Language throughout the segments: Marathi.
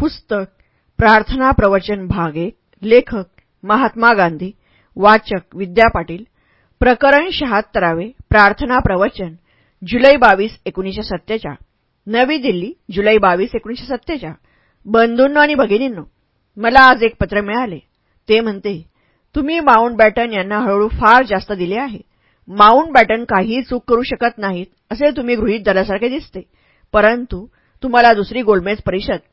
पुस्तक प्रार्थना प्रवचन भाग एक लेखक महात्मा गांधी वाचक विद्या पाटील प्रकरण शहात्तरावे प्रार्थना प्रवचन जुलै बावीस एकोणीशे सत्तेचाळ नवी दिल्ली जुलै बावीस एकोणीशे सत्तेचाळ. बंधूंनो आणि भगिनींनो मला आज एक पत्र मिळाले. ते म्हणते तुम्ही माउंट बॅटन यांना हळूहळू फार जास्त दिले आहे. माउंट बॅटन काहीही चूक करू शकत नाहीत असे तुम्ही गृहीत धरल्यासारखे दिसते. परंतु तुम्हाला दुसरी गोलमेज परिषद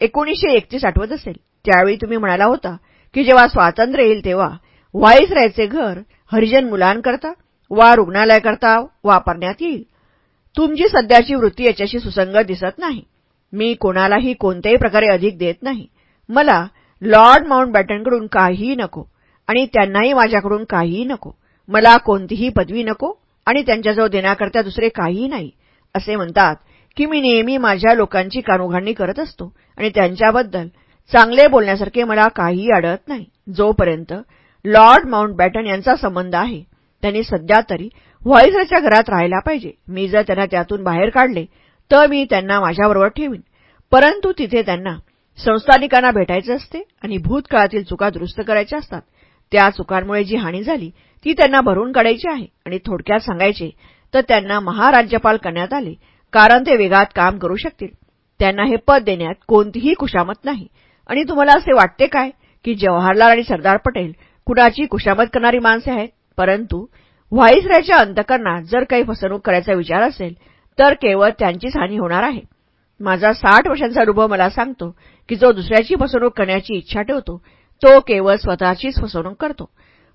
एकोणीशे एकतीस आठवत असेल. त्यावेळी तुम्ही म्हणाला होता की जेव्हा स्वातंत्र्य येईल तेव्हा व्हाईसरायचे घर हरिजन मुलांकरता वा रुग्णालयाकरता वापरण्यात येईल. तुमची सध्याची वृत्ती याच्याशी सुसंगत दिसत नाही. मी कोणालाही कोणत्याही प्रकारे अधिक देत नाही. मला लॉर्ड माउंट बॅटनकडून काहीही नको आणि त्यांनाही माझ्याकडून काहीही नको. मला कोणतीही पदवी नको आणि त्यांच्याजवळ देण्याकरता दुसरे काहीही नाही असे म्हणतात की मी नेहमी माझ्या लोकांची कानउघाडणी करत असतो आणि त्यांच्याबद्दल चांगले बोलण्यासारखे मला काहीही आढळत नाही. जोपर्यंत लॉर्ड माउंट बॅटन यांचा संबंध आहे त्यांनी सध्या तरी व्हॉइसरच्या घरात राहायला पाहिजे. मी जर त्यांना त्यातून बाहेर काढले तर मी त्यांना माझ्याबरोबर ठेवीन. परंतु तिथे त्यांना संस्थानिकांना भेटायचे असते आणि भूतकाळातील चुका दुरुस्त करायच्या असतात. त्या चुकांमुळे जी हानी झाली ती त्यांना भरून काढायची आहे आणि थोडक्यात सांगायचे तर त्यांना महाराज्यपाल करण्यात आले. कारण ते वेगात काम करू शकतील. त्यांना हे पद देण्यात कोणतीही कुशामत नाही. आणि तुम्हाला असे वाटते काय? की जवाहरलाल आणि सरदार पटेल कुणाची कुशामत करणारी माणसे आहेत? परंतु व्हाईसरायच्या अंतकरणात जर काही फसवणूक करायचा विचार असेल तर केवळ त्यांचीच हानी होणार आहे. माझा साठ वर्षांचा अनुभव मला सांगतो की जो दुसऱ्याची फसवणूक करण्याची इच्छा ठेवतो तो केवळ स्वतःचीच फसवणूक करतो.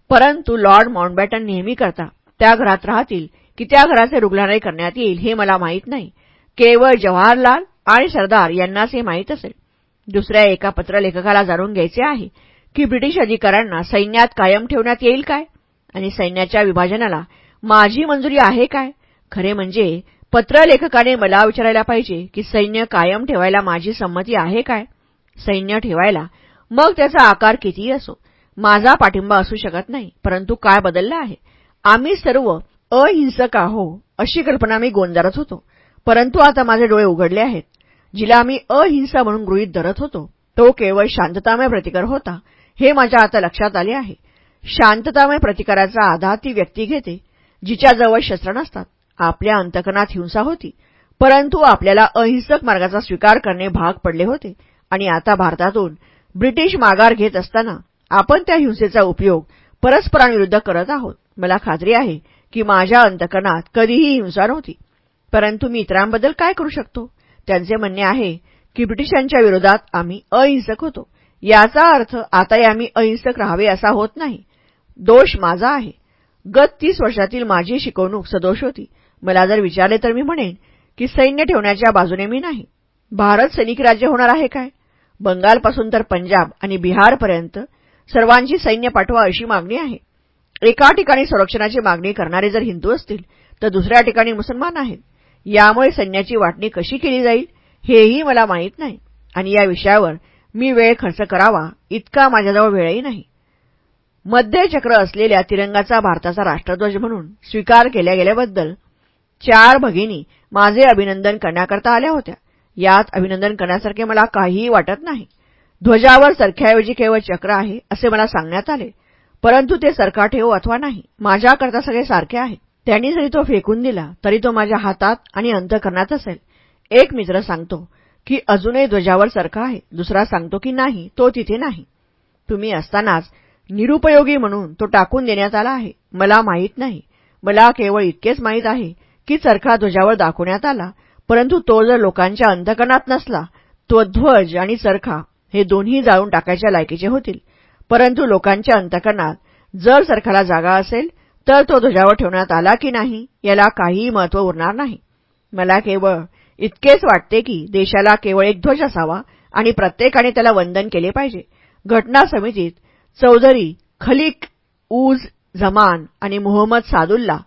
परंतु लॉर्ड माउंटबॅटन नेहमी करता त्या घरात राहतील की त्या घराचे रुग्णालय करण्यात येईल हे मला माहीत नाही. केवळ जवाहरलाल आणि सरदार यांनाच हे माहीत असेल. दुसऱ्या एका पत्रलेखकाला जाणून घ्यायचे आहे की ब्रिटिश अधिकाऱ्यांना सैन्यात कायम ठेवण्यात येईल काय? आणि सैन्याच्या विभाजनाला माझी मंजुरी आहे काय? खरे म्हणजे पत्रलेखकाने मला विचारायला पाहिजे की सैन्य कायम ठेवायला माझी संमती आहे काय? सैन्य ठेवायला मग त्याचा आकार कितीही असो माझा पाठिंबा असू शकत नाही परंतु काय बदललं आहे? आम्ही सर्व अहिंसक आहो अशी कल्पना मी गोंजारत होतो. परंतु आता माझे डोळे उघडले आहेत. जिला मी अहिंसा म्हणून गृहीत धरत होतो तो केवळ शांततामय प्रतिकार होता हे माझ्या आता लक्षात आले आहे. शांततामय प्रतिकाराचा आधार ती व्यक्ती घेते जिच्याजवळ शस्त्र नसतात आपल्या अंतकनात हिंसा होती परंतु आपल्याला अहिंसक मार्गाचा स्वीकार करणे भाग पडले होते. आणि आता भारतातून ब्रिटिश माघार घेत असताना आपण त्या हिंसेचा उपयोग परस्परांविरुद्ध करत आहोत. मला खात्री आहे की माझ्या अंतकनात कधीही हिंसा नव्हती. परंतु मी इतरांबद्दल काय करू शकतो? त्यांचे म्हणणे आहे की ब्रिटिशांच्या विरोधात आम्ही अहिंसक होतो. याचा अर्थ आताही आम्ही अहिंसक राहावे असा होत नाही. दोष माझा आहे. गत तीस वर्षातील माझी शिकवणूक सदोष होती. मला जर विचारले तर मी म्हणेन की सैन्य ठेवण्याच्या बाजूने मी नाही. भारत सैनिक राज्य होणार आहे काय? बंगालपासून तर पंजाब आणि बिहारपर्यंत सर्वांची सैन्य पाठवा अशी मागणी आहे. एका ठिकाणी संरक्षणाची मागणी करणारे जर हिंदू असतील तर दुसऱ्या ठिकाणी मुसलमान आहेत. यामुळे सैन्याची वाटणी कशी केली जाईल हेही मला माहीत नाही. आणि या विषयावर मी वेळ खर्च करावा इतका माझ्याजवळ वेळही नाही. मध्यचक्र असलेल्या तिरंगाचा भारताचा राष्ट्रध्वज म्हणून स्वीकार केल्या गेल्याबद्दल चार भगिनी माझे अभिनंदन करण्याकरता आल्या होत्या. यात अभिनंदन करण्यासारखे मला काहीही वाटत नाही. ध्वजावर सरख्याऐवजी केवळ चक्र आहे असे मला सांगण्यात आले. परंतु ते सरका ठेवो अथवा नाही. माझ्याकरता सगळे सारखे आहे. त्यांनी जरी तो फेकून दिला तरी तो माझ्या हातात आणि अंतकरणात असेल. एक मित्र सांगतो की अजूनही ध्वजावर सरका आहे. दुसरा सांगतो की नाही तो तिथे नाही. तुम्ही असतानाच निरुपयोगी म्हणून तो टाकून देण्यात आला आहे. मला माहीत नाही. मला केवळ इतकेच माहीत आहे की चरखा ध्वजावर दाखवण्यात आला परंतु तो जर लोकांच्या अंधकणात नसला तो ध्वज आणि चरखा हे दोन्ही जाळून टाकायच्या लायकीचे होतील. परंतु लोकांच्या अंतकरणात जर सरकारला जागा असेल तर तो ध्वजावर ठेवण्यात आला की नाही याला काहीही महत्त्व उरणार नाही. मला केवळ इतकेच वाटते की देशाला केवळ एक ध्वज असावा आणि प्रत्येकाने त्याला वंदन केले पाहिजे. घटना समितीत चौधरी खलिक उज झमान आणि मोहम्मद सादुल्ला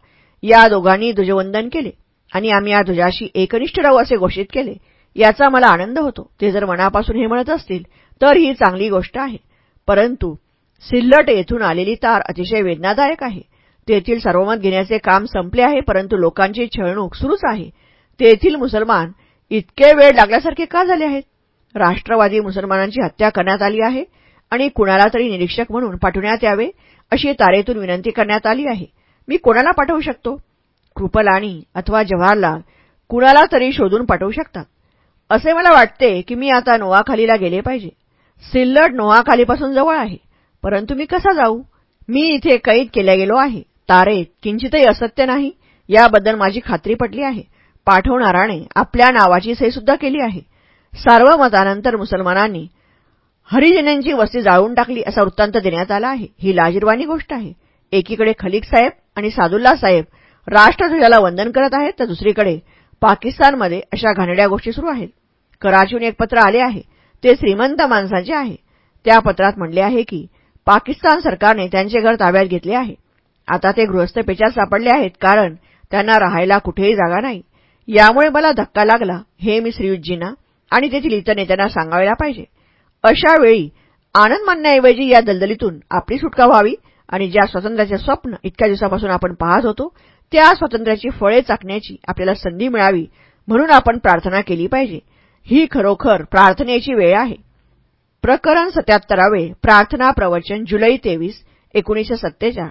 या दोघांनी ध्वजवंदन केले आणि आम्ही या ध्वजाशी एकनिष्ठ राहू असे घोषित केले. याचा मला आनंद होतो. ते जर मनापासून हे म्हणत असतील तर ही चांगली गोष्ट आहे. परंतु सिल्लट येथून आलेली तार अतिशय वेदनादायक आहे. तेथील सर्वमत घेण्याचे काम संपले आहे परंतु लोकांची छळणूक सुरूच आहे. तेथील मुसलमान इतके वेळ लागल्यासारखे का झाले आहेत? राष्ट्रवादी मुसलमानांची हत्या करण्यात आली आहे आणि कुणाला तरी निरीक्षक म्हणून पाठवण्यात यावे अशी तारेतून विनंती करण्यात आली आहे. मी कोणाला पाठवू शकतो? कृपलाणी अथवा जवाहरलाल कुणाला तरी शोधून पाठवू शकतात. असे मला वाटते की मी आता नोवाखालीला गेले पाहिजे. सिल्लड नोआखालीपासून जवळ आहे. परंतु मी कसा जाऊ? मी इथे कैद केल्या गेलो आहे. तारेत किंचितही असत्य नाही. याबद्दल माझी खात्री पटली आहे. पाठवणाराने आपल्या नावाची सहीसुद्धा केली आहे. सार्वमतानंतर मुसलमानांनी हरिजनांची वस्ती जाळून टाकली असा वृत्तांत देण्यात आला आहे. ही लाजीरवाणी गोष्ट आहे. एकीकडे खलीक साहेब आणि सादुल्ला साहेब राष्ट्रध्वजाला वंदन करत आहेत तर दुसरीकडे पाकिस्तानमध्ये अशा घाणेड्या गोष्टी सुरू आहेत. कराचीहून एक पत्र आले आहे. ते श्रीमंत माणसाचे आहे. त्या पत्रात म्हणले आहे की पाकिस्तान सरकारने त्यांचे घर ताब्यात घेतले आहे. आता ते गृहस्थ पेचात सापडले आहेत कारण त्यांना राहायला कुठेही जागा नाही. यामुळे मला धक्का लागला. हे मी श्रीयुतजींना आणि तेथील इतर नेत्यांना सांगायला पाहिजे. अशा वेळी आनंद मानण्याऐवजी या दलदलीतून आपली सुटका व्हावी आणि ज्या स्वातंत्र्याचे स्वप्न इतक्या दिवसापासून आपण पाहत होतो त्या स्वातंत्र्याची फळे चाकण्याची आपल्याला संधी मिळावी म्हणून आपण प्रार्थना केली पाहिजे. ही खरोखर प्रार्थनेची वेळ आहे. प्रकरण सत्याहत्तरावे प्रार्थना प्रवचन जुलै तेवीस एकोणीसशे सत्तेचाळ.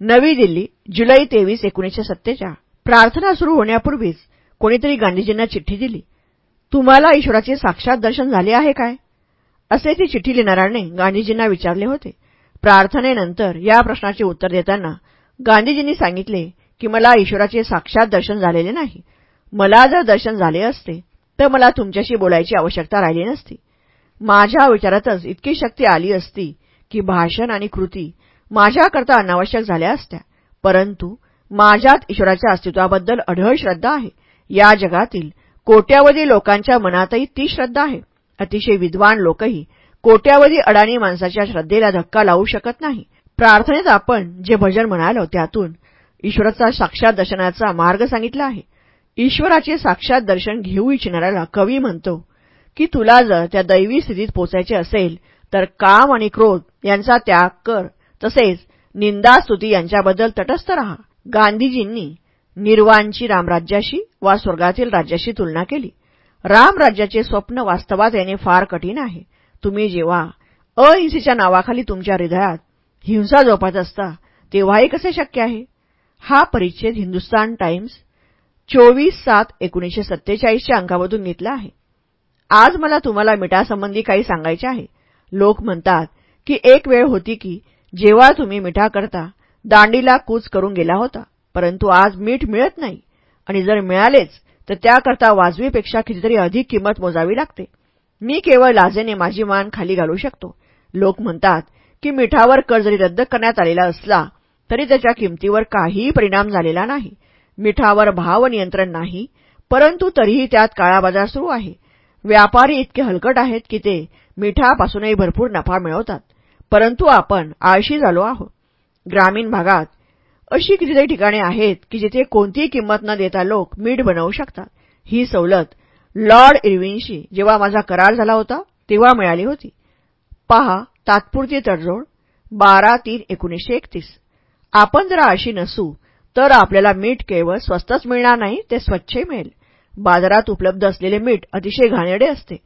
नवी दिल्ली जुलै तेवीस एकोणीसशे सत्तेचाळ. प्रार्थना सुरू होण्यापूर्वीच कोणीतरी गांधीजींना चिठ्ठी दिली. तुम्हाला ईश्वराचे साक्षात दर्शन झाले आहे काय? असे ती चिठ्ठी लिहिणाऱ्याने गांधीजींना विचारले होते. प्रार्थनेनंतर या प्रश्नाचे उत्तर देताना गांधीजींनी सांगितले की मला ईश्वराचे साक्षात दर्शन झालेले नाही. मला जर दर्शन झाले असते तर मला तुमच्याशी बोलायची आवश्यकता राहिली नसती. माझ्या विचारातच इतकी शक्ती आली असती की भाषण आणि कृती माझ्याकरता अनावश्यक झाल्या असत्या. परंतु माझ्यात ईश्वराच्या अस्तित्वाबद्दल अढळ श्रद्धा आहे. या जगातील कोट्यावधी लोकांच्या मनातही ती श्रद्धा आहे. अतिशय विद्वान लोकही कोट्यावधी अडाणी माणसाच्या श्रद्धेला धक्का लावू शकत नाही. प्रार्थनेत आपण जे भजन म्हणालो त्यातून ईश्वराचा साक्षात दर्शनाचा मार्ग सांगितला आहे. ईश्वराचे साक्षात दर्शन घेऊ इच्छिणाऱ्याला कवी म्हणतो की तुला जर त्या दैवी स्थितीत पोचायचे असेल तर काम आणि क्रोध यांचा त्याग कर. तसेच निंदास्तुती यांच्याबद्दल तटस्थ रहा. गांधीजींनी निर्वाणची रामराज्याशी वा स्वर्गातील राज्याशी तुलना केली. रामराज्याचे स्वप्न वास्तवात येणे फार कठीण आहे. तुम्ही जेव्हा अहिंसेच्या नावाखाली तुमच्या हृदयात हिंसा जोपात असता तेव्हाही कसे शक्य आहे? हा परिच्छेद हिंदुस्तान टाइम्स चोवीस सात एकोणीसशे सत्तेचाळीसच्या अंकामधून घेतला आहे. आज मला तुम्हाला मिठासंबंधी काही सांगायचे आहे. लोक म्हणतात की एक वेळ होती की जेव्हा तुम्ही मिठाकरता दांडीला कूच करून गेला होता परंतु आज मीठ मिळत नाही. आणि जर मिळालेच तर त्याकरता वाजवीपेक्षा कितीतरी अधिक किंमत मोजावी लागते. मी केवळ लाजेने माझी मान खाली घालू शकतो. लोक म्हणतात की मिठावर कर जरी रद्द करण्यात आलेला असला तरी त्याच्या किमतीवर काहीही परिणाम झालेला नाही. मिठावर भाव नियंत्रण नाही परंतु तरीही त्यात काळाबाजार सुरू आहे. व्यापारी इतके हलकट आहेत की ते मिठापासूनही भरपूर नफा मिळवतात परंतु आपण आळशी झालो आहोत. ग्रामीण भागात अशी कितीतरी ठिकाणे आहेत की जिथे कोणतीही किंमत न देता लोक मीठ बनवू शकतात. ही सवलत लॉर्ड इरविनशी जेव्हा माझा करार झाला होता तेव्हा मिळाली होती. पहा तात्पुरती तडजोड बारा तीन एकोणीसशे एकतीस. आपण जर आळशी नसू तर आपल्याला मीठ केवळ स्वस्तच मिळणार नाही ते स्वच्छही मिळेल. बाजारात उपलब्ध असलेले मीठ अतिशय घाणेरडे असते.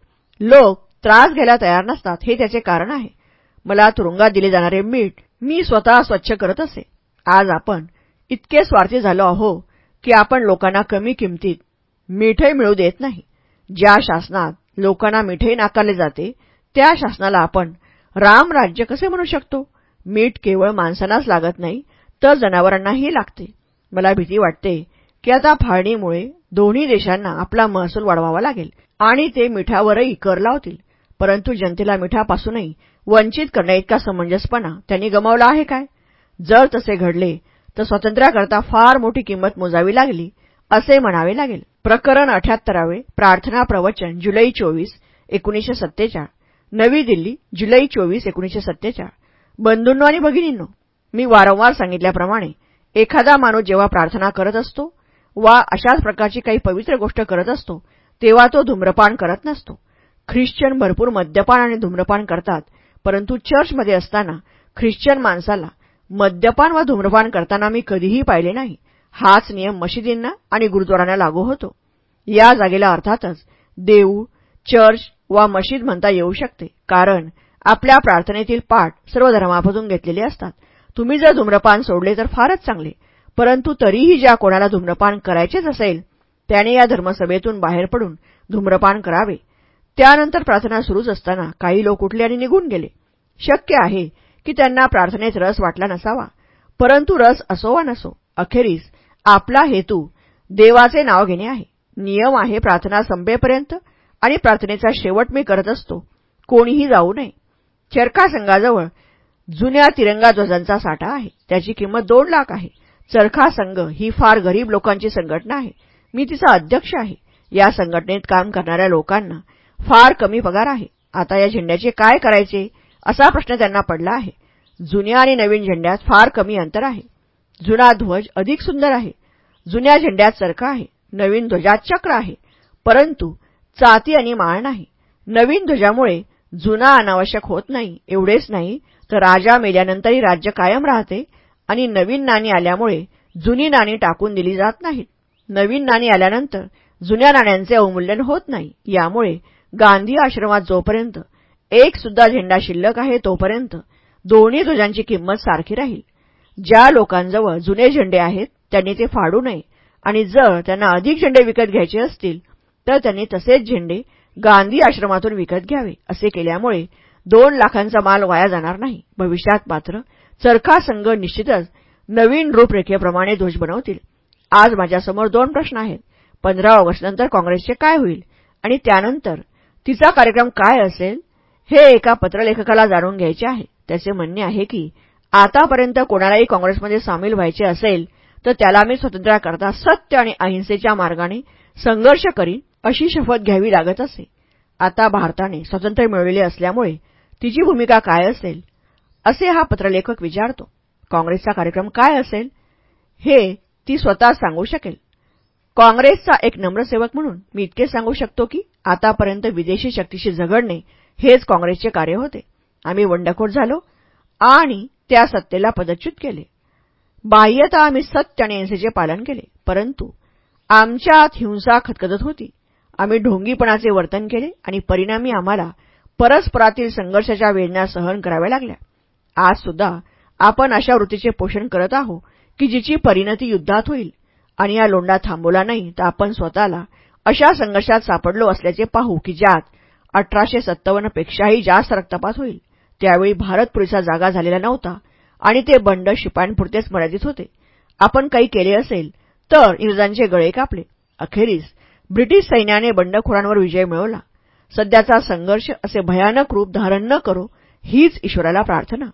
लोक त्रास घ्यायला तयार नसतात हे त्याचे कारण आहे. मला तुरुंगात दिले जाणारे मीठ मी स्वतः स्वच्छ करत असे. आज आपण इतके स्वार्थी झालो आहो की आपण लोकांना कमी किमतीत मीठही मिळू देत नाही. ज्या शासनात लोकांना मीठही नाकारले जाते त्या शासनाला आपण रामराज्य कसे म्हणू शकतो? मीठ केवळ माणसांनाच लागत नाही तर जनावरांनाही लागते. मला भीती वाटते की आता फाळणीमुळे दोन्ही देशांना आपला महसूल वाढवावा लागेल आणि ते मिठावरही कर लावतील. परंतु जनतेला मिठापासूनही वंचित करण्याइतका समंजसपणा त्यांनी गमावला आहे काय? जर तसे घडले तर स्वातंत्र्याकरता फार मोठी किंमत मोजावी लागली असे म्हणावे लागेल. प्रकरण अठ्याहत्तरावे प्रार्थना प्रवचन जुलै चोवीस एकोणीसशे सत्तेचाळ. नवी दिल्ली जुलै चोवीस एकोणीसशे सत्तेचाळ. बंधूंनो आणि भगिनींनो मी वारंवार सांगितल्याप्रमाणे एखादा माणूस जेव्हा प्रार्थना करत असतो वा अशाच प्रकारची काही पवित्र गोष्ट करत असतो तेव्हा तो धूम्रपान करत नसतो. ख्रिश्चन भरपूर मद्यपान आणि धूम्रपान करतात परंतु चर्चमध्ये असताना ख्रिश्चन माणसाला मद्यपान वा धूम्रपान करताना मी कधीही पाहिले नाही. हाच नियम मशिदींना आणि गुरुद्वारांना लागू होतो. या जागेला अर्थातच देऊळ चर्च वा मशीद म्हणता येऊ शकते कारण आपल्या प्रार्थनेतील पाठ सर्व धर्मापासून घेतलेले असतात. तुम्ही जर धूम्रपान सोडले तर फारच चांगले. परंतु तरीही ज्या कोणाला धूम्रपान करायचेच असेल त्याने या धर्मसभेतून बाहेर पडून धूम्रपान करावे. त्यानंतर प्रार्थना सुरूच असताना काही लोक उठले आणि निघून गेले. शक्य आहे की त्यांना प्रार्थनेत रस वाटला नसावा. परंतु रस असो वा नसो अखेरीस आपला हेतू देवाचे नाव घेणे आहे. नियम आहे प्रार्थना संपेपर्यंत आणि प्रार्थनेचा शेवट मी करत असतो. कोणीही जाऊ नये. चरखा संघाजवळ जुन्या तिरंगा ध्वजांचा साठा आहे. त्याची किंमत दोन लाख आहे. चरखा संघ ही फार गरीब लोकांची संघटना आहे. मी तिचा अध्यक्ष आहे. या संघटनेत काम करणाऱ्या लोकांना फार कमी पगार आहे. आता या झेंड्याचे काय करायचे? असा प्रश्न त्यांना पडला आहे. जुन्या आणि नवीन झेंड्यात फार कमी अंतर आहे. जुना ध्वज अधिक सुंदर आहे. जुन्या झेंड्यात चरखा आहे. नवीन ध्वजात चक्र आहे. परंतु चाती आणि माळ नाही. नवीन ध्वजामुळे जुना अनावश्यक होत नाही. एवढेच नाही तर राजा मेल्यानंतरही राज्य कायम राहते आणि नवीन नाणी आल्यामुळे जुनी नाणी टाकून दिली जात नाहीत. नवीन नाणी आल्यानंतर जुन्या नाण्यांचे अवमूल्यन होत नाही. यामुळे गांधी आश्रमात जोपर्यंत एक सुद्धा झेंडा शिल्लक आहे तोपर्यंत दोन्ही ध्वजांची किंमत सारखी राहील. ज्या लोकांजवळ जुने झेंडे आहेत त्यांनी ते फाडू नये आणि जर त्यांना अधिक झेंडे विकत घ्यायचे असतील तर त्यांनी तसेच झेंडे गांधी आश्रमातून विकत घ्यावे असे केल्यामुळे दोन लाखांचा माल वाया जाणार नाही. भविष्यात मात्र चरखा संघ निश्चितच नवीन रूपरेखेप्रमाणे ध्वज बनवतील. आज माझ्यासमोर दोन प्रश्न आहेत. पंधरा ऑगस्टनंतर काँग्रेसचे काय होईल? आणि त्यानंतर तिचा कार्यक्रम काय असेल? हे एका पत्रलेखकाला जाणून घ्यायचे आहे. त्याचे म्हणणे आहे की आतापर्यंत कोणालाही काँग्रेसमध्ये सामील व्हायचे असेल तर त्याला मी स्वातंत्र्याकरता सत्य आणि अहिंसेच्या मार्गाने संघर्ष करीन अशी शपथ घ्यावी लागत असे. आता भारताने स्वातंत्र्य मिळविले असल्यामुळे तिची भूमिका काय असेल? असे हा पत्रलेखक विचारतो. काँग्रेसचा कार्यक्रम काय असेल? हे ती स्वतः सांगू शकेल. काँग्रेसचा एक नम्रसेवक म्हणून मी इतके सांगू शकतो की आतापर्यंत विदेशी शक्तीशी झगडणे हेच काँग्रेसचे कार्य होते. आम्ही वंडखोर झालो आणि त्या सत्तेला पदच्युत केले. बाह्यता आम्ही सत्य आणि अहिंसेचे पालन केले परंतु आमच्यात हिंसा खदखदत होती. आम्ही ढोंगीपणाचे वर्तन केले आणि परिणामी आम्हाला परस्परातील संघर्षाच्या वेदना सहन कराव्या लागल्या. आज सुद्धा आपण अशा वृत्तीचे पोषण करत आहोत की जिची परिणती युद्धात होईल आणि या लोंडा थांबवला नाही तर आपण स्वतःला अशा संघर्षात सापडलो असल्याचे पाहू की ज्यात अठराशे सत्तावन्नपेक्षाही जास्त रक्तपात होईल. त्यावेळी भारत पुरेसा जागा झालेला नव्हता आणि ते बंड शिपायांपुरतेच मर्यादित होते. आपण काही केले असेल तर इंग्रजांचे गळे कापले. अखेरीस ब्रिटिश सैन्याने बंडखोरांवर विजय मिळवला. सध्याचा संघर्ष असे भयानक रूप धारण न करो हीच ईश्वराला प्रार्थना.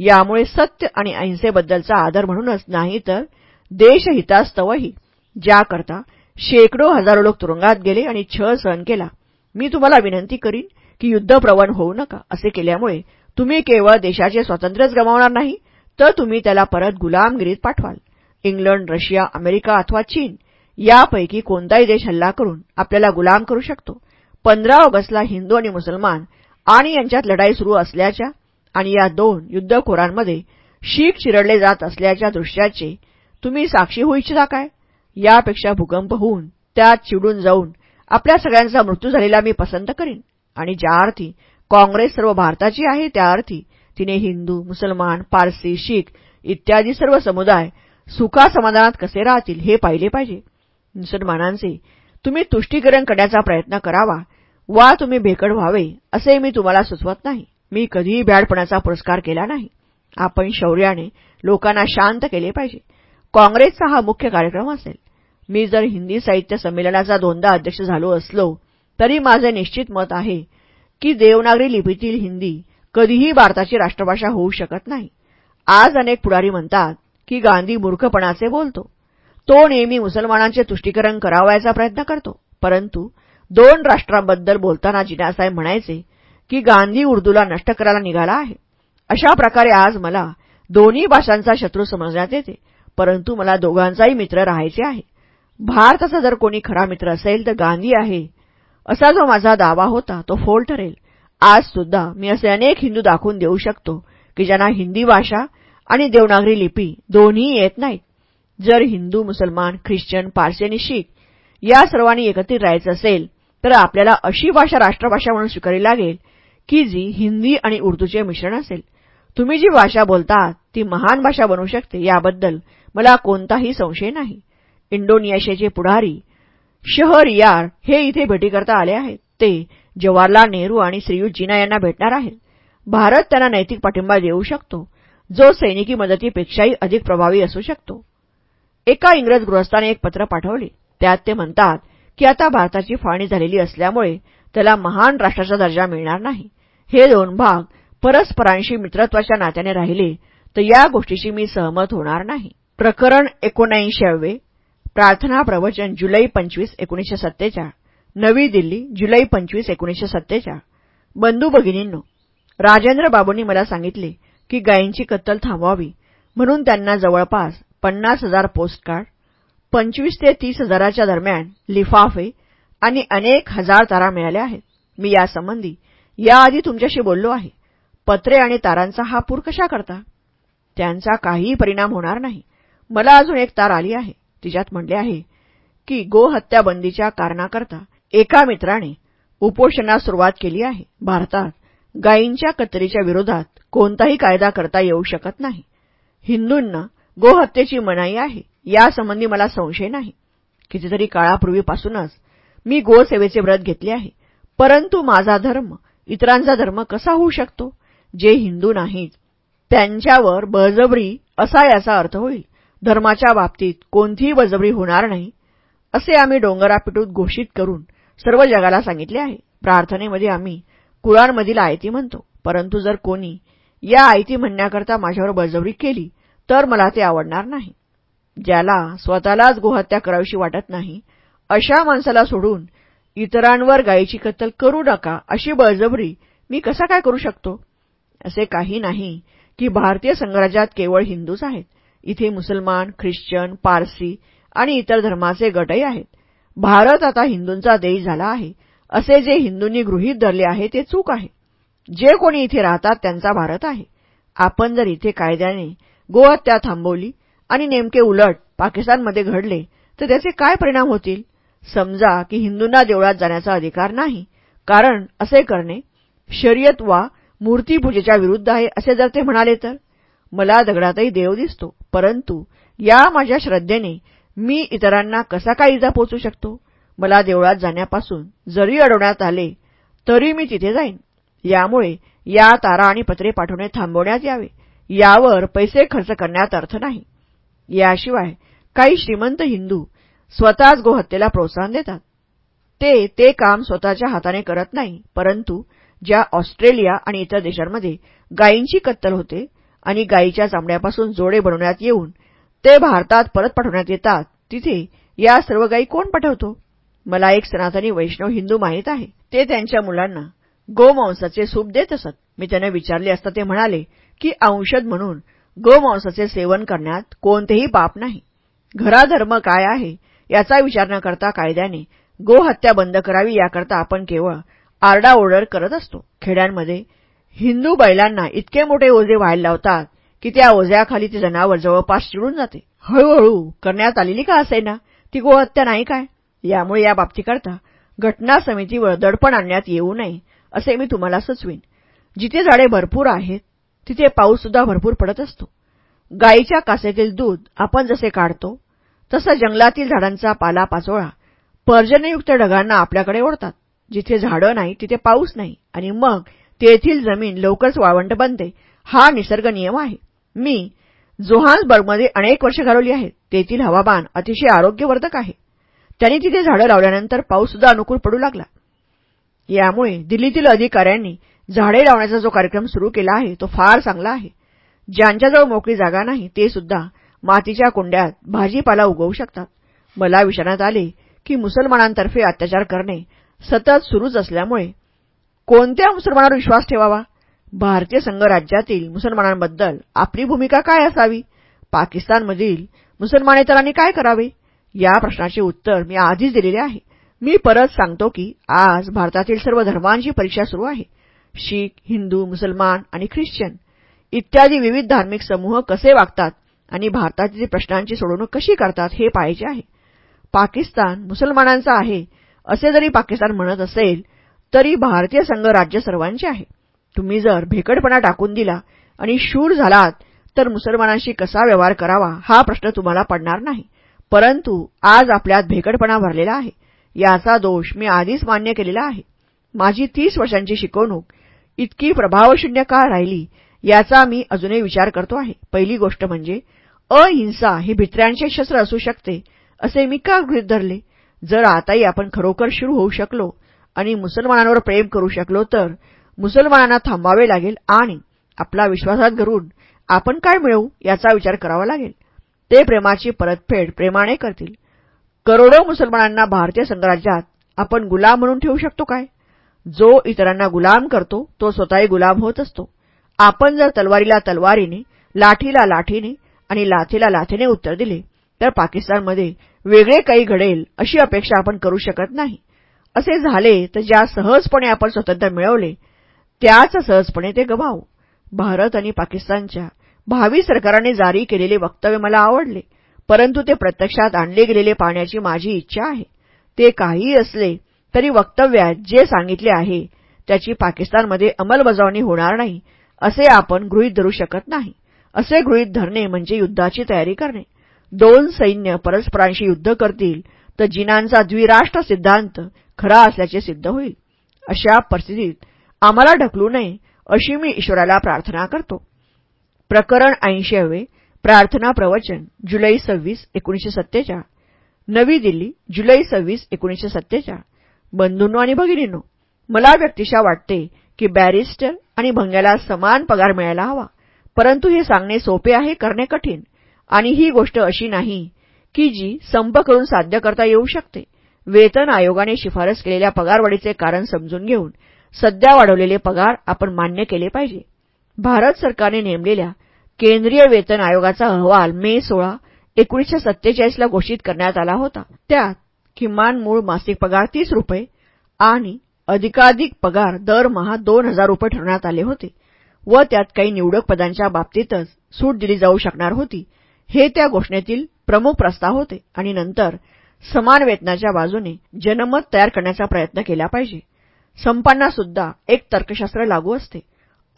यामुळे सत्य आणि अहिंसेबद्दलचा आदर म्हणूनच नाही तर देशहितास्तवही. ज्याकरता शेकडो हजारो लोक तुरुंगात गेले आणि छळ सहन केला मी तुम्हाला विनंती करीन की युद्धप्रवण होऊ नका असे केल्यामुळे तुम्ही केवळ देशाचे स्वातंत्र्यच गमावणार नाही तर तुम्ही त्याला परत गुलामगिरीत पाठवाल. इंग्लंड रशिया अमेरिका अथवा चीन यापैकी कोणताही देश हल्ला करून आपल्याला गुलाम करू शकतो. पंधरा ऑगस्टला हिंदू आणि मुसलमान आणि यांच्यात लढाई सुरू असल्याच्या आणि या दोन युद्धखोरांमध्ये शीख चिरडले जात असल्याच्या दृश्याचे तुम्ही साक्षी होऊ इच्छिता काय? यापेक्षा भूकंप होऊन त्यात चिडून जाऊन आपल्या सगळ्यांचा मृत्यू झालेला मी पसंत करीन. आणि ज्या अर्थी काँग्रेस सर्व भारताची आहे त्या अर्थी तिने हिंदू मुसलमान पारसी शीख इत्यादी सर्व समुदाय सुखासमाधानात कसे राहतील हे पाहिले पाहिजे. मुसलमानांचे तुम्ही तुष्टीकरण करण्याचा प्रयत्न करावा. वा तुम्ही भेकड व्हावे असे मी तुम्हाला सुचवत नाही. मी कधीही भ्याडपणाचा पुरस्कार केला नाही. आपण शौर्याने लोकांना शांत केले पाहिजे. काँग्रेसचा हा मुख्य कार्यक्रम असेल. मी जर हिंदी साहित्य संमेलनाचा दोनदा अध्यक्ष झालो असलो तरी माझे निश्चित मत आहे की देवनागरी लिपीतील हिंदी कधीही भारताची राष्ट्रभाषा होऊ शकत नाही. आज अनेक पुढारी म्हणतात की गांधी मूर्खपणाचे बोलतो. तो नेहमी मुसलमानांचे तुष्टीकरण करावायचा प्रयत्न करतो. परंतु दोन राष्ट्रांबद्दल बोलताना जिनासाहेब म्हणायचे की गांधी उर्दूला नष्ट करायला निघाला आहे. अशा प्रकारे आज मला दोन्ही भाषांचा शत्रू समजण्यात येते परंतु मला दोघांचाही मित्र राहायचे आहे. भारताचा जर कोणी खरा मित्र असेल तर गांधी आहे असा जो माझा दावा होता तो फोल ठरेल. आज सुद्धा मी असे अनेक हिंदू दाखवून देऊ शकतो की ज्यांना हिंदी भाषा आणि देवनागरी लिपी दोन्ही येत नाहीत. जर हिंदू मुसलमान ख्रिश्चन पारसी आणि शीख या सर्वांनी एकत्रित राहायचं असेल तर आपल्याला अशी भाषा राष्ट्रभाषा म्हणून स्वीकारावी लागेल की जी हिंदी आणि उर्दूचे मिश्रण असेल. तुम्ही जी भाषा बोलता ती महान भाषा बनू शकते याबद्दल मला कोणताही संशय नाही. इंडोनेशियाचे पुढारी शहर यार हे इथे भेटी करता आले आहेत. ते जवाहरलाल नेहरू आणि श्रीयुत जिना यांना भेटणार आहेत. भारत त्यांना नैतिक पाठिंबा देऊ शकतो. जो सैनिकी मदतीपेक्षाही अधिक प्रभावी असू शकतो. एका इंग्रज गृहस्थाने एक पत्र पाठवले. त्यात ते म्हणतात की आता भारताची फाळणी झालेली असल्यामुळे त्याला महान राष्ट्राचा दर्जा मिळणार नाही. हे दोन भाग परस्परांशी मित्रत्वाच्या नात्याने राहिले तर या गोष्टीशी मी सहमत होणार नाही. प्रकरण एकोणऐंशीवे प्रार्थना प्रवचन जुलै पंचवीस एकोणीसशे सत्तेचाळ नवी दिल्ली जुलै पंचवीस एकोणीसशे सत्तेचाळ. बंधू भगिनींनो राजेंद्र बाबूंनी मला सांगितले की गायींची कत्तल थांबवावी म्हणून त्यांना जवळपास पन्नास हजार पोस्टकार्ड पंचवीस ते तीस हजाराच्या दरम्यान लिफाफे आणि अनेक हजार तारा मिळाल्या आहेत. मी यासंबंधी याआधी तुमच्याशी बोललो आहे. पत्रे आणि तारांचा हा पूर कशा करता? त्यांचा काहीही परिणाम होणार नाही. मला अजून एक तार आली आहे. तिच्यात म्हटले आहे की गोहत्याबंदीच्या कारणाकरता एका मित्राने उपोषणास सुरुवात केली आहे. भारतात गायींच्या कत्तरीच्या विरोधात कोणताही कायदा करता येऊ शकत नाही. हिंदूंना गोहत्येची मनाई आहे. यासंबंधी मला संशय नाही. कितीतरी काळापूर्वीपासूनच मी गोसेवेचे व्रत घेतले आहे. परंतु माझा धर्म इतरांचा धर्म कसा होऊ शकतो? जे हिंदू नाहीत त्यांच्यावर बळजबरी असा याचा अर्थ होईल. धर्माच्या बाबतीत कोणतीही बळजबरी होणार नाही असे आम्ही डोंगरापिटूत घोषित करून सर्व जगाला सांगितले आहे. प्रार्थनेमध्ये आम्ही कुळांमधील आयती म्हणतो. परंतु जर कोणी या आयती म्हणण्याकरता माझ्यावर बळजबरी केली तर मला ते आवडणार नाही. ज्याला स्वतःलाच गोहत्या करावीशी वाटत नाही अशा माणसाला सोडून इतरांवर गायीची कत्तल करू नका अशी बळजबरी मी कसा काय करू शकतो? असे काही नाही की भारतीय संघराज्यात केवळ हिंदूच आहेत. इथे मुसलमान ख्रिश्चन पारसी आणि इतर धर्माचे गटही आहेत. भारत आता हिंदूंचा देश झाला आहे. असे जे हिंदूंनी गृहीत धरले आहे ते चूक आहे. जे कोणी इथे राहतात त्यांचा भारत आहे. आपण जर इथे कायद्याने गोहत्या थांबवली आणि नेमके उलट पाकिस्तानमध्ये घडले तर त्याचे काय परिणाम होतील? समजा की हिंदूंना देवळात जाण्याचा अधिकार नाही कारण असे करणे शर्यत वा मूर्तीपूजेच्या विरुद्ध आहे असे जर ते म्हणाले तर? मला दगडातही देव दिसतो परंतु या माझ्या श्रद्धेने मी इतरांना कसा काय इजा पोचू शकतो? मला देवळात जाण्यापासून जरी अडवण्यात आले तरी मी तिथे जाईन. यामुळे या तारा आणि पत्रे पाठवणे थांबवण्यात यावे. यावर पैसे खर्च करण्यात अर्थ नाही. याशिवाय काही श्रीमंत हिंदू स्वतःच गोहत्येला प्रोत्साहन देतात. ते ते काम स्वतःच्या हाताने करत नाही परंतु ज्या ऑस्ट्रेलिया आणि इतर देशांमध्ये गायींची कत्तल होते आणि गायीच्या चामड्यापासून जोडे बनवण्यात येऊन ते भारतात परत पाठवण्यात येतात तिथे या सर्व गायी कोण पाठवतो? मला एक सनातनी वैष्णव हिंदू माहीत आहे. ते त्यांच्या मुलांना गोमांसाचे सूप देत असत. मी त्यांना विचारले असता ते म्हणाले की औषध म्हणून गोमांसाचे सेवन करण्यात कोणतेही पाप नाही. घराधर्म काय आहे याचा विचार न करता कायद्याने गोहत्या बंद करावी याकरता आपण केवळ आरडाओरड करत असतो. खेड्यांमध्ये हिंदू बैलांना इतके मोठे ओझे व्हायला लावतात की त्या ओझ्याखाली ते जनावर जवळपास चिडून जाते. हळूहळू करण्यात आलेली का असेना ती गोहत्या नाही काय? यामुळे या बाबतीकरता घटना समितीवर दडपण आणण्यात येऊ नये असे मी तुम्हाला सुचवीन. जिथे झाडे भरपूर आहेत तिथे पाऊससुद्धा भरपूर पडत असतो. गायीच्या कासेतील दूध आपण जसे काढतो तसं जंगलातील झाडांचा पाला पाचोळा पर्जन्ययुक्त ढगांना आपल्याकडे ओढतात. जिथे झाडं नाही तिथे पाऊस नाही. आणि मग तेथील जमीन लवकरच वाळवंट बनते. हा निसर्ग नियम आहे. मी जोहान्सबर्गमध्ये अनेक वर्ष घालवली आहेत तेथील हवामान अतिशय आरोग्यवर्धक आहे. त्यांनी तिथे झाडं लावल्यानंतर पाऊससुद्धा अनुकूल पडू लागला. यामुळे दिल्लीतील अधिकाऱ्यांनी झाडे लावण्याचा जो कार्यक्रम सुरू केला आहे तो फार चांगला आहे. ज्यांच्याजवळ मोकळी जागा नाही ते सुद्धा मातीच्या कुंड्यात भाजीपाला उगवू शकतात. मला विचारण्यात आले की मुसलमानांतर्फे अत्याचार करणे सतत सुरूच असल्यामुळे कोणत्या मुसलमानावर विश्वास ठेवावा? भारतीय संघराज्यातील मुसलमानांबद्दल आपली भूमिका काय असावी? पाकिस्तानमधील मुसलमानेतरांनी काय करावे? या प्रश्नाचे उत्तर मी आधीच दिलेले आहे. मी परत सांगतो की आज भारतातील सर्व धर्मांची परीक्षा सुरू आहे. शीख हिंदू मुसलमान आणि ख्रिश्चन. इत्यादी विविध धार्मिक समूह कसे वागतात आणि भारतातील प्रश्नांची सोडवणूक कशी करतात हे पाहायचे आहे. पाकिस्तान मुसलमानांचा आहे असे जरी पाकिस्तान म्हणत असेल तरी भारतीय संघ राज्य सर्वांचे आहे. तुम्ही जर भेकडपणा टाकून दिला आणि शूर झालात तर मुसलमानांशी कसा व्यवहार करावा हा प्रश्न तुम्हाला पडणार नाही. परंतु आज आपल्यात भेकडपणा भरलेला आहे. याचा दोष मी आधीच मान्य केलेला आहे. माझी तीस वर्षांची शिकवणूक इतकी प्रभावशून्य का राहिली याचा मी अजूनही विचार करतो आहे. पहिली गोष्ट म्हणजे अहिंसा ही भित्र्यांचे शस्त्र असू शकते असे मी का गृहीत धरले? जर आताही आपण खरोखर सुरू होऊ शकलो आणि मुसलमानांवर प्रेम करू शकलो तर मुसलमानांना थांबावे लागेल आणि आपला विश्वासात घरून आपण काय मिळवू याचा विचार करावा लागेल. ते प्रेमाची परतफेड प्रेमाने करतील. करोडो मुसलमानांना भारतीय संघराज्यात आपण गुलाम म्हणून ठेवू शकतो काय? जो इतरांना गुलाम करतो तो स्वतःही गुलाम होत असतो. आपण जर तलवारीला तलवारीने लाठीला लाठीने आणि लाथीला लाथीने उत्तर दिले तर पाकिस्तानमध्ये वेगळे काही घडेल अशी अपेक्षा आपण करू शकत नाही. असे झाले तर ज्या सहजपणे आपण स्वतंत्र मिळवले त्याच सहजपणे ते गमावू. भारत आणि पाकिस्तानच्या भावी सरकाराने जारी केलेले वक्तव्य मला आवडले परंतु ते प्रत्यक्षात आणले गेलेले पाहण्याची माझी इच्छा आहे. ते काहीही असले तरी वक्तव्यात जे सांगितले आहे त्याची पाकिस्तानमध्ये अंमलबजावणी होणार नाही असे आपण गृहीत धरू शकत नाही. असे गृहीत धरणे म्हणजे युद्धाची तयारी करणे. दोन सैन्य परस्परांशी युद्ध करतील तर जिनांचा द्विराष्ट्र सिद्धांत खरा असल्याचे सिद्ध होईल. अशा परिस्थितीत आम्हाला ढकलू नये अशी मी ईश्वराला प्रार्थना करतो. प्रकरण ऐंशीवे प्रार्थना प्रवचन जुलै सव्वीस एकोणीसशे सत्तेचाळ नवी दिल्ली जुलै सव्वीस एकोणीशे सत्तेचाळ बंधूंनो आणि भगिनींनो मला व्यक्तिशा वाटते की बॅरिस्टर आणि भंग्याला समान पगार मिळायला हवा. परंतु हे सांगणे सोपे आहे करणे कठीण. आणि ही गोष्ट अशी नाही की जी संप करून साध्य करता येऊ शकते. वेतन आयोगाने शिफारस केलेल्या पगारवाढीचे कारण समजून घेऊन सध्या वाढवलेले पगार आपण मान्य केले पाहिजे. भारत सरकारने नेमलेल्या केंद्रीय वेतन आयोगाचा अहवाल मे सोळा एकोणीसशे सत्तेचाळीसला घोषित करण्यात आला होता. त्यात किमान मूळ मासिक पगार तीस रुपये आणि अधिकाधिक पगार दरमहा दोन हजार रुपये ठरवण्यात आले होते व त्यात काही निवडक पदांच्या बाबतीतच सूट दिली जाऊ शकणार होती. हे त्या घोषणेतील प्रमुख प्रस्ताव होते आणि नंतर समान वेतनाच्या बाजूने जनमत तयार करण्याचा प्रयत्न केला पाहिजे. संपांना सुद्धा एक तर्कशास्त्र लागू असते.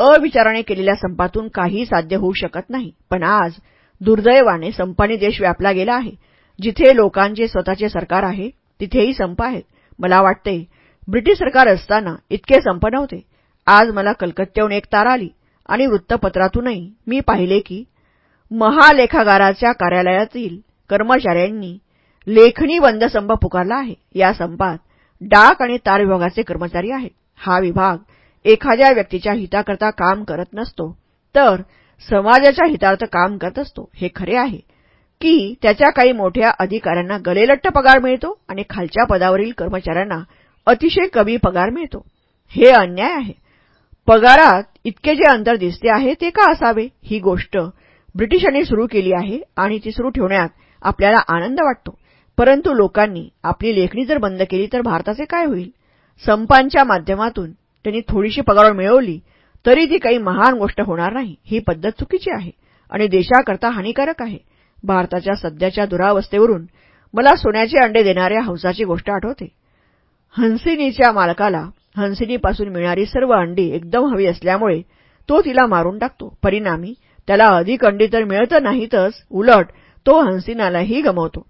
अविचाराने केलेल्या संपातून काही साध्य होऊ शकत नाही. पण आज दुर्दैवाने संपाने देश व्यापला गेला आहे. जिथे लोकांचे स्वतःचे सरकार आहे तिथेही संप आहेत. मला वाटते ब्रिटिश सरकार असताना इतके संप नव्हते. आज मला कलकत्त्याहून एक तार आली आणि वृत्तपत्रातूनही मी पाहिले की महालेखागाराच्या कार्यालयातील कर्मचाऱ्यांनी लेखणी बंद संप पुकारला आहे. या संपात डाक आणि तार विभागाचे कर्मचारी आहेत. हा विभाग एखाद्या व्यक्तीच्या हिताकरता काम करत नसतो तर समाजाच्या हितार्थ काम करत असतो. हे खरे आहे. की त्याच्या काही मोठ्या अधिकाऱ्यांना गलेलट्ट पगार मिळतो आणि खालच्या पदावरील कर्मचाऱ्यांना अतिशय कमी पगार मिळतो. हे अन्याय आहे. पगारात इतके जे अंतर दिसते आहे ते का असावे? ही गोष्ट ब्रिटिशांनी सुरू केली आहे आणि ती सुरू ठेवण्यात आपल्याला आनंद वाटतो. परंतु लोकांनी आपली लेखणी जर बंद केली तर भारताचे काय होईल? संपांच्या माध्यमातून त्यांनी थोडीशी पगार मिळवली तरी ती काही महान गोष्ट होणार नाही. ही पद्धत चुकीची आहे आणि देशाकरता हानिकारक आहे. भारताच्या सध्याच्या दुरावस्थेवरून मला सोन्याचे अंडे देणाऱ्या हंसाची गोष्ट आठवते. हंसिनीच्या मालकाला हंसिनीपासून मिळणारी सर्व अंडी एकदम हवी असल्यामुळे तो तिला मारून टाकतो. परिणामी त्याला अधिक अंडी तर मिळत नाहीतच उलट तो हंसिनालाही गमवतो.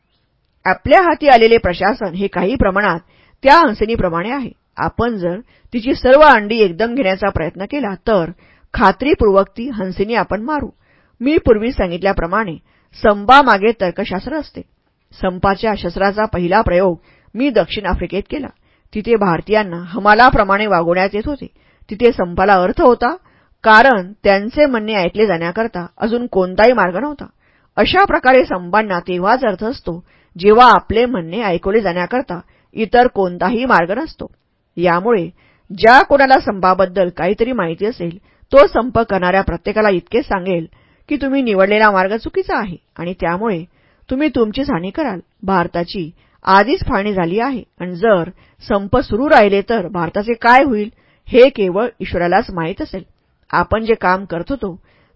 आपल्या हाती आलेले प्रशासन हे काही प्रमाणात त्या हंसिनीप्रमाणे आहे. आपण जर तिची सर्व अंडी एकदम घेण्याचा प्रयत्न केला तर खात्रीपूर्वक ती हंसिनी आपण मारू. मी पूर्वी सांगितल्याप्रमाणे संपामागे तर्कशास्त्र असते. संपाच्या शस्त्राचा पहिला प्रयोग मी दक्षिण आफ्रिकेत केला. तिथे भारतीयांना हमालाप्रमाणे वागवण्यात येत होते. तिथे संपाला अर्थ होता कारण त्यांचे म्हणणे ऐकले जाण्याकरता अजून कोणताही मार्ग नव्हता. अशा प्रकारे संपांना तेव्हाच अर्थ असतो जेव्हा आपले म्हणणे ऐकवले जाण्याकरता इतर कोणताही मार्ग नसतो. यामुळे ज्या कोणाला संपाबद्दल काहीतरी माहिती असेल तो संप करणाऱ्या प्रत्येकाला इतके सांगेल की तुम्ही निवडलेला मार्ग चुकीचा आहे आणि त्यामुळे तुम्ही तुमचीच हानी कराल. भारताची आधीच फाळणी झाली आहे आणि जर संप सुरू राहिले तर भारताचे काय होईल हे केवळ ईश्वरालाच माहीत असेल. आपण जे काम करत होतो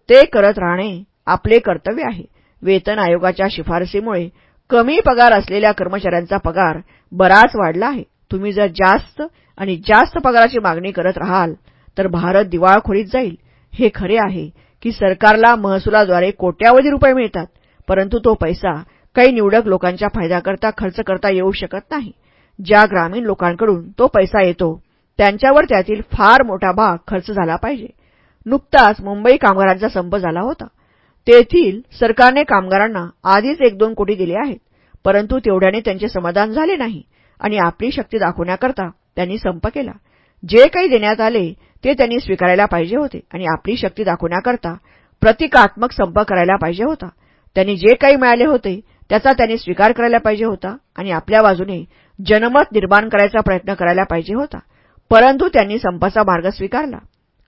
ते करत राहणे आपले कर्तव्य आहे. वेतन आयोगाच्या शिफारसीमुळे कमी पगार असलेल्या कर्मचाऱ्यांचा पगार बराच वाढला आहे. तुम्ही जर जास्त आणि जास्त पगाराची मागणी करत राहाल तर भारत दिवाळखोरीत जाईल. हे खरे आहे. की सरकारला महसुलाद्वारे कोट्यावधी रुपये मिळतात परंतु तो पैसा काही निवडक लोकांच्या फायद्याकरता खर्च करता येऊ शकत नाही. ज्या ग्रामीण लोकांकडून तो पैसा येतो त्यांच्यावर त्यातील फार मोठा भाग खर्च झाला पाहिजे. नुकताच मुंबई कामगारांचा संप झाला होता. तेथील सरकारने कामगारांना आधीच एक दोन कोटी दिले आहेत परंतु तेवढ्याने त्यांचे समाधान झाले नाही आणि आपली शक्ती दाखवण्याकरता त्यांनी संप केला. जे काही देण्यात आले ते त्यांनी स्वीकारायला पाहिजे होते आणि आपली शक्ती दाखवण्याकरता प्रतिकात्मक संप करायला पाहिजे होता. त्यांनी जे काही मिळाले होते त्याचा त्यांनी स्वीकार करायला पाहिजे होता आणि आपल्या बाजूने जनमत निर्माण करायचा प्रयत्न करायला पाहिजे होता. परंतु त्यांनी संपाचा मार्ग स्वीकारला.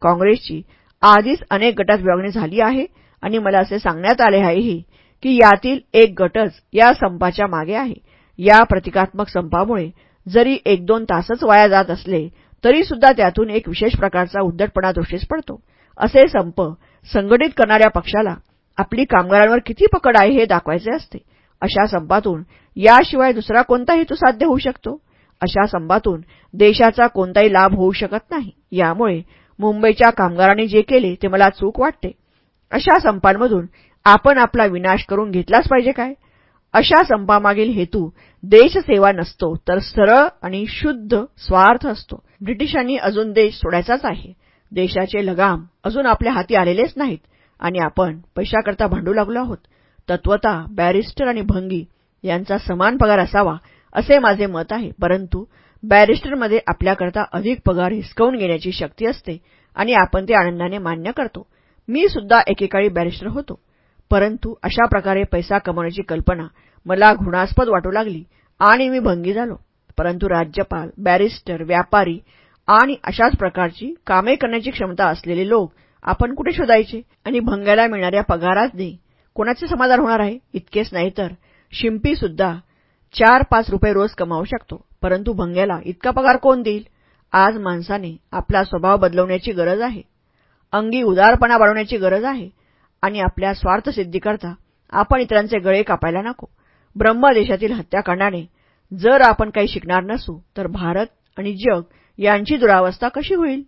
काँग्रेसची आधीच अनेक गटात विभागणी झाली आहे आणि मला असे सांगण्यात आले आहेही की यातील एक गटच या संपाच्या मागे आहे. या प्रतिकात्मक संपामुळे जरी एक दोन तासच वाया जात असले तरी सुद्धा त्यातून एक विशेष प्रकारचा उद्धटपणा दृष्टीस पडतो. असे संप संघटित करणाऱ्या पक्षाला आपली कामगारांवर किती पकड आहे हे दाखवायचे असते. अशा संपातून याशिवाय दुसरा कोणता हेतू साध्य होऊ शकतो? अशा संपातून देशाचा कोणताही लाभ होऊ शकत नाही. यामुळे मुंबईच्या कामगारांनी जे केले ते मला चूक वाटते. अशा संपांमधून आपण आपला विनाश करून घेतलाच पाहिजे काय? अशा संपामागील हेतू देशसेवा नसतो तर सरळ आणि शुद्ध स्वार्थ असतो. ब्रिटिशांनी अजून देश सोडायचाच आहे. देशाचे लगाम अजून आपल्या हाती आलेलेच नाहीत आणि आपण पैशाकरता भांडू लागलो आहोत. तत्वता बॅरिस्टर आणि भंगी यांचा समान पगार असावा असे माझे मत आहे. परंतु बॅरिस्टरमध्ये आपल्याकरता अधिक पगार हिसकवून घेण्याची शक्ती असते आणि आपण ते आनंदाने मान्य करतो. मी सुद्धा एकेकाळी बॅरिस्टर होतो. परंतु अशा प्रकारे पैसा कमवण्याची कल्पना मला घृणास्पद वाटू लागली आणि मी भंगी झालो. परंतु राज्यपाल बॅरिस्टर व्यापारी आणि अशाच प्रकारची कामे करण्याची क्षमता असलेले लोक आपण कुठे शोधायचे? आणि भंग्याला मिळणाऱ्या पगारातने कोणाचे समाधान होणार आहे? इतकेच नाही तर शिंपीसुद्धा चार पाच रुपये रोज कमावू शकतो. परंतु भंग्याला इतका पगार कोण देईल? आज माणसाने आपला स्वभाव बदलवण्याची गरज आहे. अंगी उदारपणा वाढवण्याची गरज आहे. आणि आपल्या स्वार्थसिद्धीकरता आपण इतरांचे गळे कापायला नको. ब्रह्मदेशातील हत्याकांडाने जर आपण काही शिकणार नसू तर भारत आणि जग यांची दुरावस्था कशी होईल?